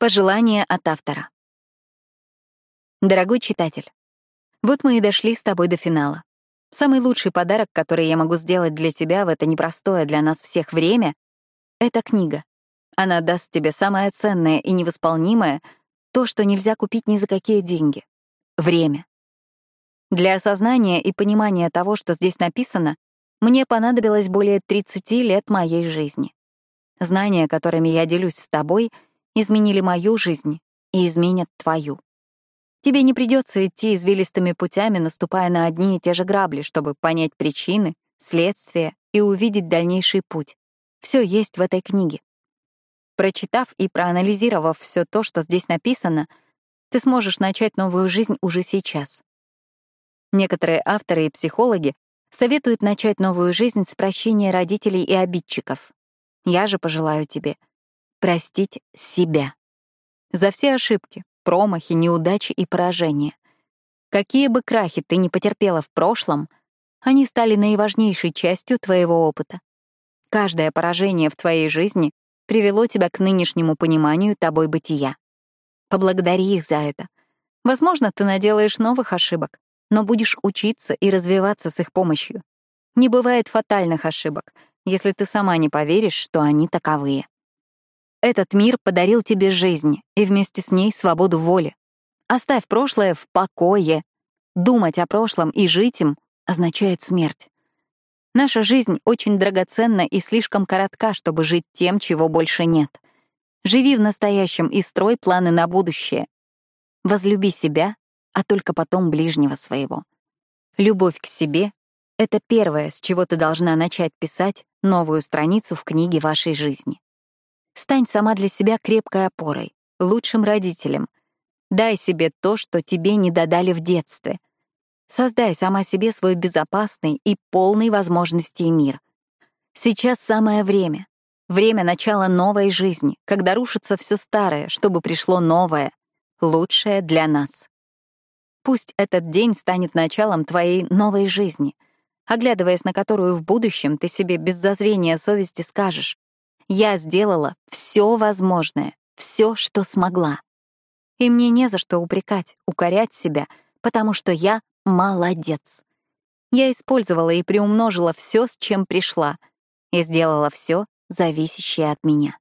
Пожелание от автора. Дорогой читатель, вот мы и дошли с тобой до финала. Самый лучший подарок, который я могу сделать для тебя в это непростое для нас всех время — это книга. Она даст тебе самое ценное и невосполнимое — то, что нельзя купить ни за какие деньги — время. Для осознания и понимания того, что здесь написано, мне понадобилось более 30 лет моей жизни. Знания, которыми я делюсь с тобой — изменили мою жизнь и изменят твою. Тебе не придется идти извилистыми путями, наступая на одни и те же грабли, чтобы понять причины, следствия и увидеть дальнейший путь. Все есть в этой книге. Прочитав и проанализировав все то, что здесь написано, ты сможешь начать новую жизнь уже сейчас. Некоторые авторы и психологи советуют начать новую жизнь с прощения родителей и обидчиков. Я же пожелаю тебе — простить себя. За все ошибки, промахи, неудачи и поражения. Какие бы крахи ты ни потерпела в прошлом, они стали наиважнейшей частью твоего опыта. Каждое поражение в твоей жизни привело тебя к нынешнему пониманию тобой бытия. Поблагодари их за это. Возможно, ты наделаешь новых ошибок, но будешь учиться и развиваться с их помощью. Не бывает фатальных ошибок, если ты сама не поверишь, что они таковые. Этот мир подарил тебе жизнь и вместе с ней свободу воли. Оставь прошлое в покое. Думать о прошлом и жить им означает смерть. Наша жизнь очень драгоценна и слишком коротка, чтобы жить тем, чего больше нет. Живи в настоящем и строй планы на будущее. Возлюби себя, а только потом ближнего своего. Любовь к себе — это первое, с чего ты должна начать писать новую страницу в книге вашей жизни. Стань сама для себя крепкой опорой, лучшим родителем. Дай себе то, что тебе не додали в детстве. Создай сама себе свой безопасный и полный возможностей мир. Сейчас самое время. Время начала новой жизни, когда рушится все старое, чтобы пришло новое, лучшее для нас. Пусть этот день станет началом твоей новой жизни, оглядываясь на которую в будущем ты себе без зазрения совести скажешь я сделала все возможное, все, что смогла. И мне не за что упрекать, укорять себя, потому что я молодец. Я использовала и приумножила все, с чем пришла, и сделала все, зависящее от меня.